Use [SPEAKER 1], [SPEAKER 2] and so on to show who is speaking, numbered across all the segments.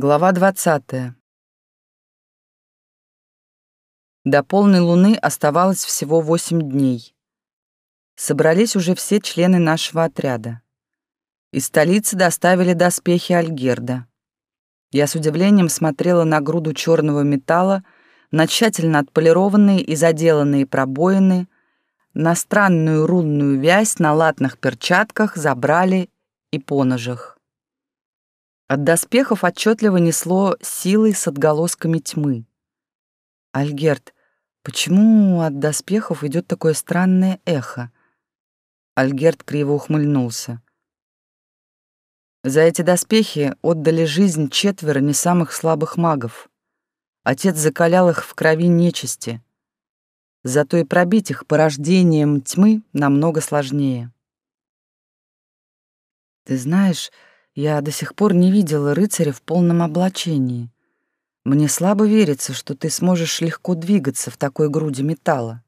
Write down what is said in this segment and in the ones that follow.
[SPEAKER 1] Глава 20. До полной луны оставалось всего восемь дней. Собрались уже все члены нашего отряда. Из столицы доставили доспехи Альгерда. Я с удивлением смотрела на груду черного металла, на тщательно отполированные и заделанные пробоины, на странную рунную вязь на латных перчатках, забрали и поножах. От доспехов отчетливо несло силой с отголосками тьмы. «Альгерт, почему от доспехов идет такое странное эхо?» Альгерт криво ухмыльнулся. За эти доспехи отдали жизнь четверо не самых слабых магов. Отец закалял их в крови нечисти. Зато и пробить их порождением тьмы намного сложнее. Ты знаешь, я до сих пор не видела рыцаря в полном облачении. Мне слабо верится, что ты сможешь легко двигаться в такой груди металла.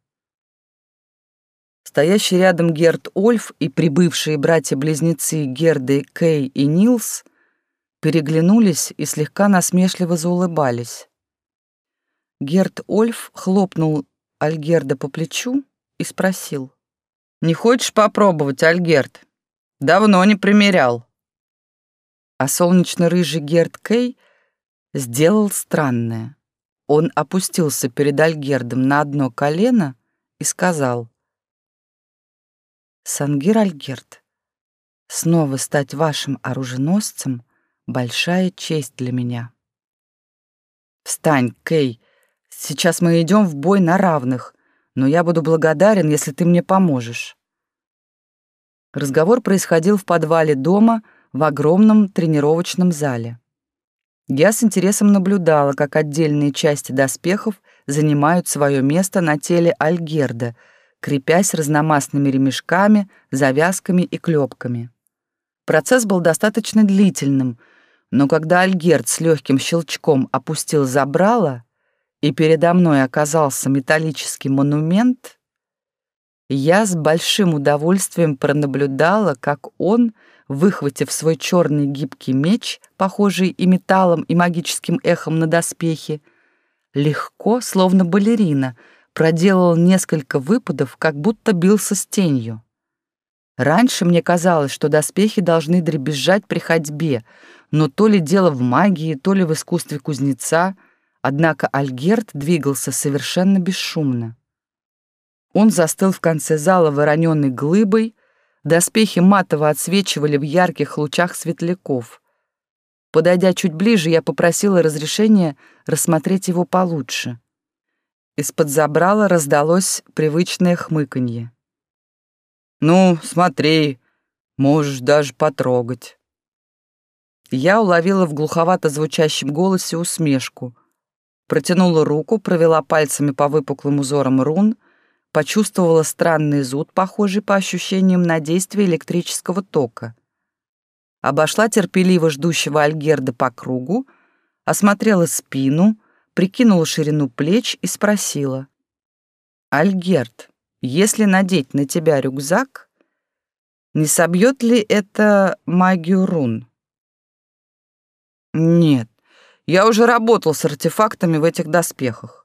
[SPEAKER 1] Стоящий рядом Герд Ольф и прибывшие братья-близнецы Герды, Кей и Нилс переглянулись и слегка насмешливо заулыбались. Герд Ольф хлопнул Альгерда по плечу и спросил. «Не хочешь попробовать, Альгерд? Давно не примерял» а солнечно-рыжий Герд Кей сделал странное. Он опустился перед Альгердом на одно колено и сказал, «Сангир Альгерд, снова стать вашим оруженосцем — большая честь для меня». «Встань, Кей, сейчас мы идем в бой на равных, но я буду благодарен, если ты мне поможешь». Разговор происходил в подвале дома — в огромном тренировочном зале. Я с интересом наблюдала, как отдельные части доспехов занимают свое место на теле Альгерда, крепясь разномастными ремешками, завязками и клепками. Процесс был достаточно длительным, но когда Альгерд с легким щелчком опустил забрало, и передо мной оказался металлический монумент, я с большим удовольствием пронаблюдала, как он — выхватив свой черный гибкий меч, похожий и металлом, и магическим эхом на доспехи, легко, словно балерина, проделал несколько выпадов, как будто бился с тенью. Раньше мне казалось, что доспехи должны дребезжать при ходьбе, но то ли дело в магии, то ли в искусстве кузнеца, однако Альгерт двигался совершенно бесшумно. Он застыл в конце зала вороненной глыбой, Доспехи матово отсвечивали в ярких лучах светляков. Подойдя чуть ближе, я попросила разрешения рассмотреть его получше. Из-под забрала раздалось привычное хмыканье. «Ну, смотри, можешь даже потрогать». Я уловила в глуховато звучащем голосе усмешку. Протянула руку, провела пальцами по выпуклым узорам рун — почувствовала странный зуд, похожий по ощущениям на действие электрического тока. Обошла терпеливо ждущего Альгерда по кругу, осмотрела спину, прикинула ширину плеч и спросила. «Альгерд, если надеть на тебя рюкзак, не собьет ли это магию рун?» «Нет, я уже работал с артефактами в этих доспехах.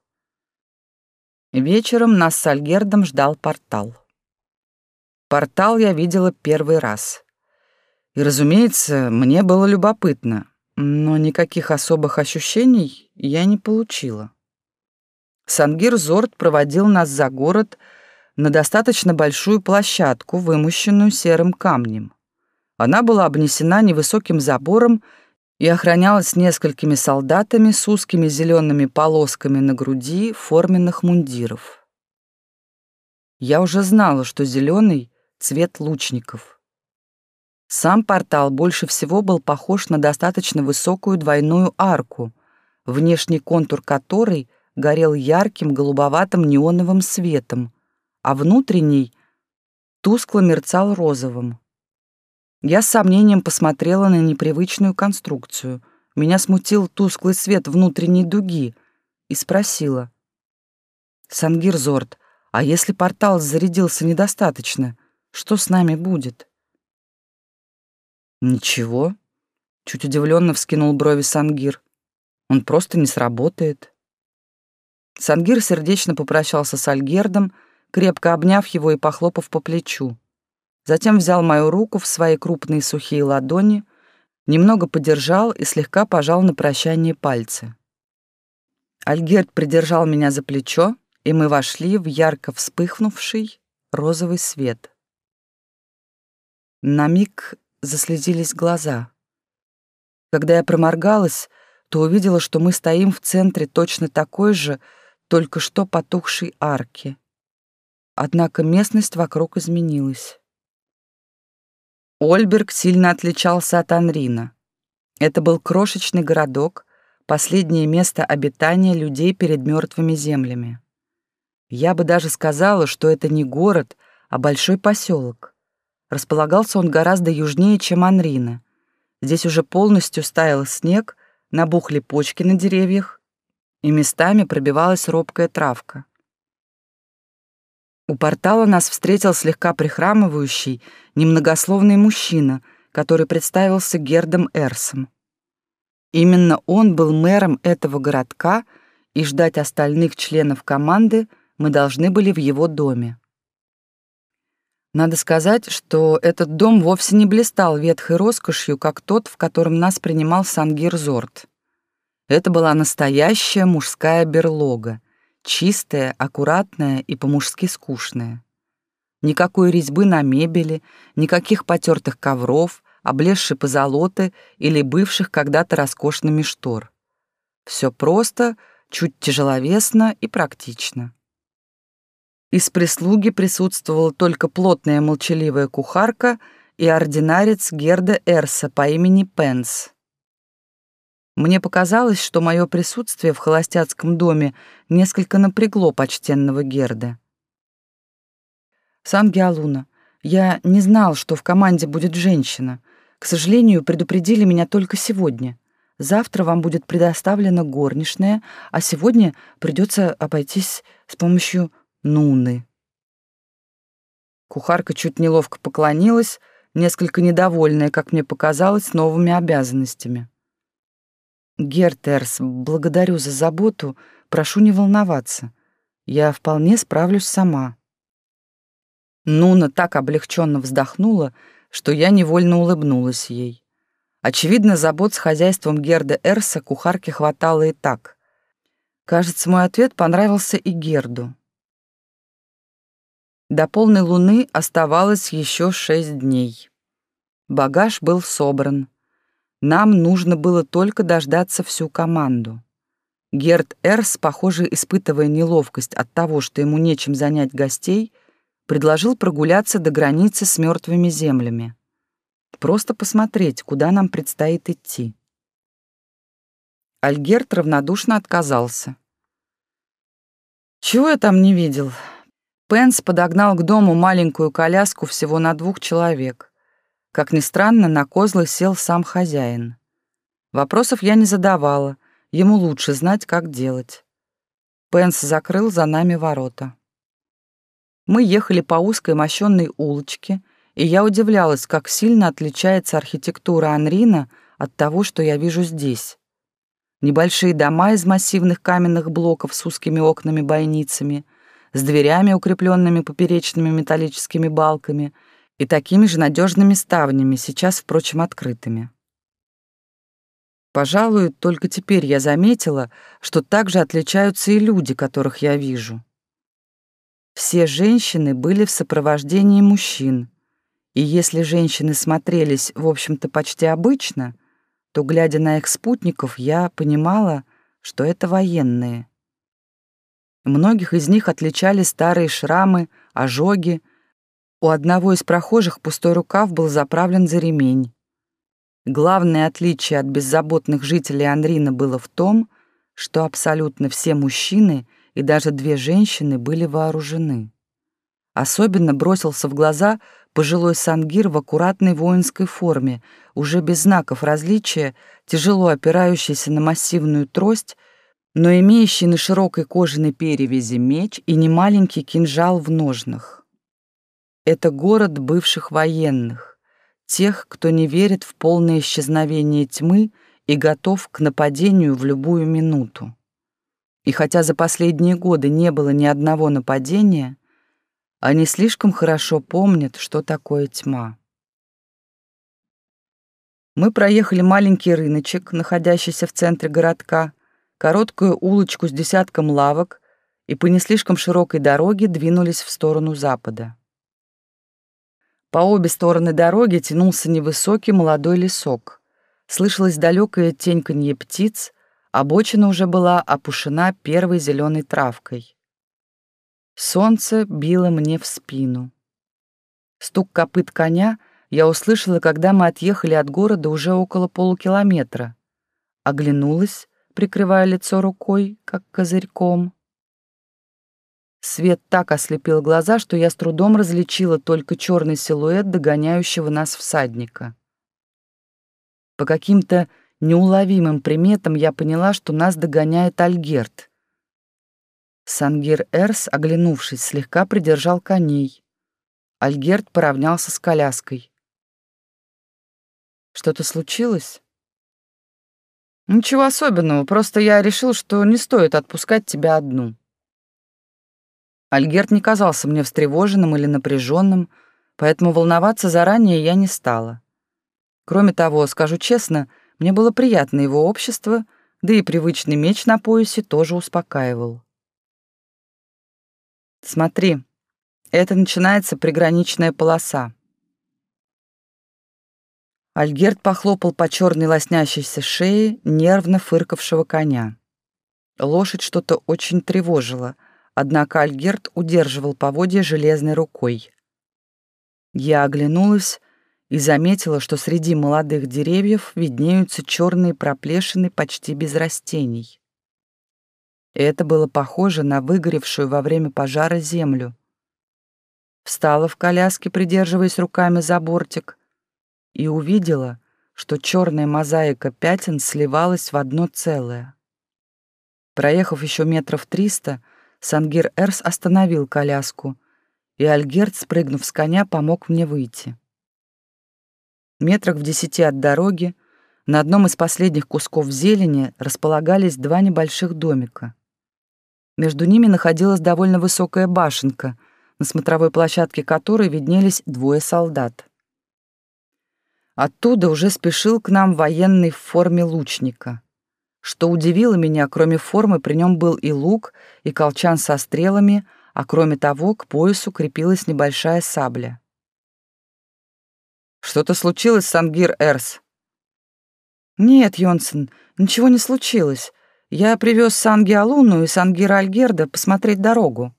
[SPEAKER 1] Вечером нас с Альгердом ждал портал. Портал я видела первый раз. И, разумеется, мне было любопытно, но никаких особых ощущений я не получила. Сангир Зорд проводил нас за город на достаточно большую площадку, вымощенную серым камнем. Она была обнесена невысоким забором и охранялась несколькими солдатами с узкими зелеными полосками на груди форменных мундиров. Я уже знала, что зеленый — цвет лучников. Сам портал больше всего был похож на достаточно высокую двойную арку, внешний контур которой горел ярким голубоватым неоновым светом, а внутренний тускло мерцал розовым. Я с сомнением посмотрела на непривычную конструкцию. Меня смутил тусклый свет внутренней дуги и спросила. «Сангир Зорд, а если портал зарядился недостаточно, что с нами будет?» «Ничего. Чуть удивленно вскинул брови Сангир. Он просто не сработает. Сангир сердечно попрощался с Альгердом, крепко обняв его и похлопав по плечу. Затем взял мою руку в свои крупные сухие ладони, немного подержал и слегка пожал на прощание пальцы. Альгерд придержал меня за плечо, и мы вошли в ярко вспыхнувший розовый свет. На миг заслезились глаза. Когда я проморгалась, то увидела, что мы стоим в центре точно такой же, только что потухшей арки. Однако местность вокруг изменилась. Ольберг сильно отличался от Анрина. Это был крошечный городок, последнее место обитания людей перед мертвыми землями. Я бы даже сказала, что это не город, а большой поселок. Располагался он гораздо южнее, чем Анрина. Здесь уже полностью стаял снег, набухли почки на деревьях, и местами пробивалась робкая травка. У портала нас встретил слегка прихрамывающий, немногословный мужчина, который представился Гердом Эрсом. Именно он был мэром этого городка, и ждать остальных членов команды мы должны были в его доме. Надо сказать, что этот дом вовсе не блистал ветхой роскошью, как тот, в котором нас принимал Сангир Зорт. Это была настоящая мужская берлога, чистая, аккуратная и по-мужски скучная. Никакой резьбы на мебели, никаких потертых ковров, облезшей позолоты или бывших когда-то роскошными штор. Все просто, чуть тяжеловесно и практично. Из прислуги присутствовала только плотная молчаливая кухарка и ординарец Герда Эрса по имени Пенс. Мне показалось, что мое присутствие в холостяцком доме несколько напрягло почтенного Герда. «Сангиалуна, я не знал, что в команде будет женщина. К сожалению, предупредили меня только сегодня. Завтра вам будет предоставлена горничная, а сегодня придется обойтись с помощью Нуны». Кухарка чуть неловко поклонилась, несколько недовольная, как мне показалось, новыми обязанностями. Гертерс, благодарю за заботу, прошу не волноваться. Я вполне справлюсь сама. Нуна так облегченно вздохнула, что я невольно улыбнулась ей. Очевидно, забот с хозяйством Герда Эрса кухарке хватало и так. Кажется, мой ответ понравился и Герду. До полной луны оставалось еще шесть дней. Багаж был собран. Нам нужно было только дождаться всю команду. Герд Эрс, похоже, испытывая неловкость от того, что ему нечем занять гостей, предложил прогуляться до границы с мертвыми землями. Просто посмотреть, куда нам предстоит идти. Альгерт равнодушно отказался. Чего я там не видел? Пенс подогнал к дому маленькую коляску всего на двух человек. Как ни странно, на козлы сел сам хозяин. Вопросов я не задавала, ему лучше знать, как делать. Пенс закрыл за нами ворота. Мы ехали по узкой мощенной улочке, и я удивлялась, как сильно отличается архитектура Анрина от того, что я вижу здесь. Небольшие дома из массивных каменных блоков с узкими окнами-бойницами, с дверями, укрепленными поперечными металлическими балками — и такими же надежными ставнями, сейчас, впрочем, открытыми. Пожалуй, только теперь я заметила, что также отличаются и люди, которых я вижу. Все женщины были в сопровождении мужчин, и если женщины смотрелись, в общем-то, почти обычно, то, глядя на их спутников, я понимала, что это военные. Многих из них отличали старые шрамы, ожоги, у одного из прохожих пустой рукав был заправлен за ремень. Главное отличие от беззаботных жителей Анрина было в том, что абсолютно все мужчины и даже две женщины были вооружены. Особенно бросился в глаза пожилой сангир в аккуратной воинской форме, уже без знаков различия, тяжело опирающийся на массивную трость, но имеющий на широкой кожаной перевязи меч и немаленький кинжал в ножнах. Это город бывших военных, тех, кто не верит в полное исчезновение тьмы и готов к нападению в любую минуту. И хотя за последние годы не было ни одного нападения, они слишком хорошо помнят, что такое тьма. Мы проехали маленький рыночек, находящийся в центре городка, короткую улочку с десятком лавок и по не слишком широкой дороге двинулись в сторону запада. По обе стороны дороги тянулся невысокий молодой лесок. Слышалось далекое теньканье птиц, обочина уже была опушена первой зеленой травкой. Солнце било мне в спину. Стук копыт коня я услышала, когда мы отъехали от города уже около полукилометра. Оглянулась, прикрывая лицо рукой, как козырьком. Свет так ослепил глаза, что я с трудом различила только черный силуэт догоняющего нас всадника. По каким-то неуловимым приметам я поняла, что нас догоняет Альгерт. Сангир Эрс, оглянувшись, слегка придержал коней. Альгерт поравнялся с коляской. «Что-то случилось?» «Ничего особенного, просто я решил, что не стоит отпускать тебя одну». Альгерт не казался мне встревоженным или напряженным, поэтому волноваться заранее я не стала. Кроме того, скажу честно, мне было приятно его общество, да и привычный меч на поясе тоже успокаивал. «Смотри, это начинается приграничная полоса». Альгерт похлопал по черной лоснящейся шее нервно фыркавшего коня. Лошадь что-то очень тревожила — однако Альгерт удерживал поводья железной рукой. Я оглянулась и заметила, что среди молодых деревьев виднеются черные проплешины почти без растений. Это было похоже на выгоревшую во время пожара землю. Встала в коляске, придерживаясь руками за бортик, и увидела, что черная мозаика пятен сливалась в одно целое. Проехав еще метров триста, Сангир Эрс остановил коляску, и Альгерт, спрыгнув с коня, помог мне выйти. Метрах в десяти от дороги на одном из последних кусков зелени располагались два небольших домика. Между ними находилась довольно высокая башенка, на смотровой площадке которой виднелись двое солдат. Оттуда уже спешил к нам военный в форме лучника. Что удивило меня, кроме формы, при нем был и лук, и колчан со стрелами, а кроме того, к поясу крепилась небольшая сабля. «Что-то случилось, Сангир Эрс?» «Нет, Йонсен, ничего не случилось. Я привез Санги Алуну и Сангира Альгерда посмотреть дорогу».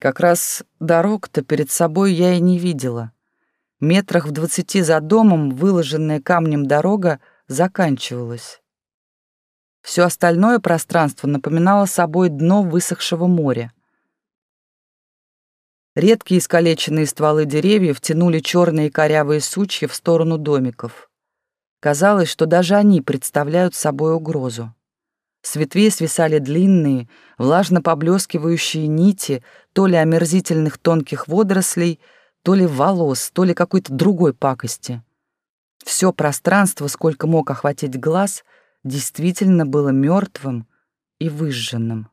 [SPEAKER 1] Как раз дорог-то перед собой я и не видела. Метрах в двадцати за домом выложенная камнем дорога — заканчивалась. Все остальное пространство напоминало собой дно высохшего моря. Редкие искалеченные стволы деревьев тянули черные корявые сучья в сторону домиков. Казалось, что даже они представляют собой угрозу. С ветвей свисали длинные, влажно поблескивающие нити то ли омерзительных тонких водорослей, то ли волос, то ли какой-то другой пакости — все пространство, сколько мог охватить глаз, действительно было мертвым и выжженным.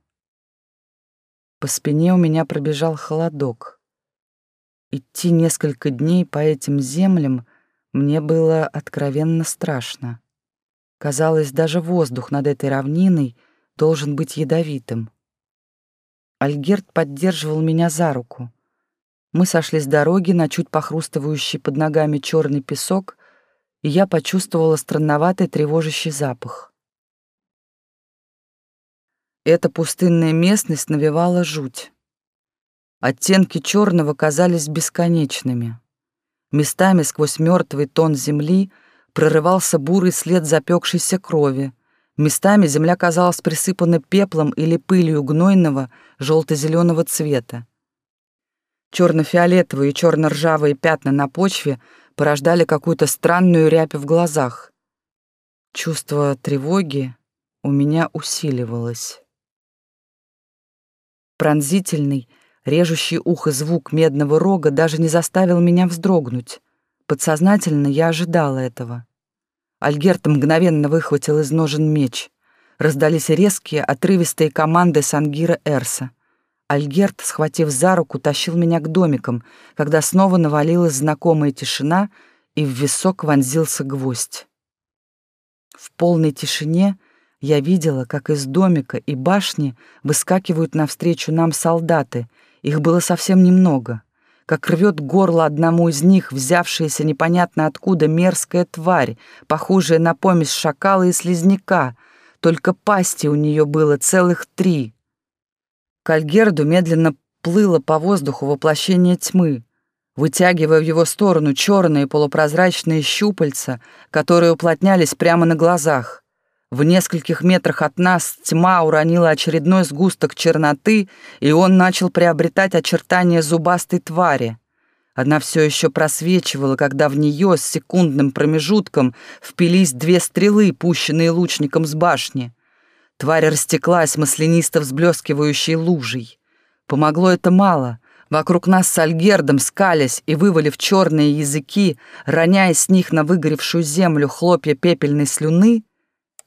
[SPEAKER 1] По спине у меня пробежал холодок. Идти несколько дней по этим землям мне было откровенно страшно. Казалось, даже воздух над этой равниной должен быть ядовитым. Альгерт поддерживал меня за руку. Мы сошли с дороги на чуть похрустывающий под ногами черный песок и я почувствовала странноватый тревожащий запах. Эта пустынная местность навевала жуть. Оттенки черного казались бесконечными. Местами сквозь мертвый тон земли прорывался бурый след запекшейся крови. Местами земля казалась присыпана пеплом или пылью гнойного желто-зеленого цвета. Черно-фиолетовые и черно-ржавые пятна на почве порождали какую-то странную рябь в глазах. Чувство тревоги у меня усиливалось. Пронзительный, Режущий ухо звук медного рога даже не заставил меня вздрогнуть. Подсознательно я ожидала этого. Альгерт мгновенно выхватил из ножен меч. Раздались резкие, отрывистые команды Сангира Эрса. Альгерт, схватив за руку, тащил меня к домикам, когда снова навалилась знакомая тишина, и в висок вонзился гвоздь. В полной тишине я видела, как из домика и башни выскакивают навстречу нам солдаты. Их было совсем немного. Как рвет горло одному из них взявшаяся непонятно откуда мерзкая тварь, похожая на помесь шакала и слизняка. Только пасти у нее было целых три — к Альгерду медленно плыло по воздуху воплощение тьмы, вытягивая в его сторону черные полупрозрачные щупальца, которые уплотнялись прямо на глазах. В нескольких метрах от нас тьма уронила очередной сгусток черноты, и он начал приобретать очертания зубастой твари. Она все еще просвечивала, когда в нее с секундным промежутком впились две стрелы, пущенные лучником с башни — Тварь растеклась маслянисто взблескивающей лужей. Помогло это мало. Вокруг нас с Альгердом скались и вывалив черные языки, роняя с них на выгоревшую землю хлопья пепельной слюны,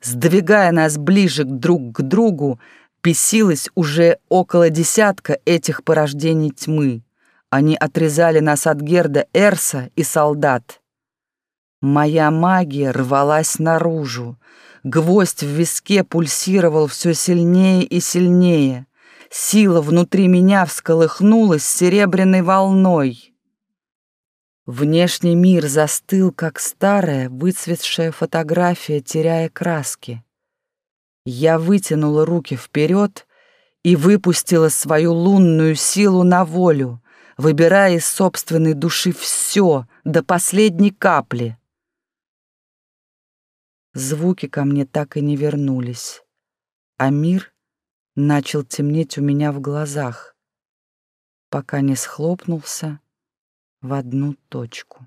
[SPEAKER 1] сдвигая нас ближе друг к другу, бесилось уже около десятка этих порождений тьмы. Они отрезали нас от Герда Эрса и солдат. Моя магия рвалась наружу, Гвоздь в виске пульсировал все сильнее и сильнее. Сила внутри меня всколыхнулась серебряной волной. Внешний мир застыл, как старая, выцветшая фотография, теряя краски. Я вытянула руки вперед и выпустила свою лунную силу на волю, выбирая из собственной души все до последней капли — Звуки ко мне так и не вернулись, а мир начал темнеть у меня в глазах, пока не схлопнулся в одну точку.